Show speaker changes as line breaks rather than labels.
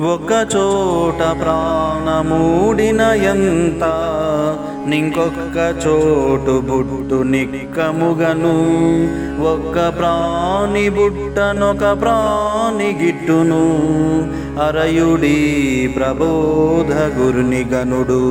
ఒక చోట ప్రాణమూడిన ఎంత? నింకొక్క చోటు బుట్టు నిక్కముగను. ఒక్క ప్రాణి బుట్టనొక ప్రాణి గిట్టును. అరయుడి ప్రబోధ గురుని గనుడు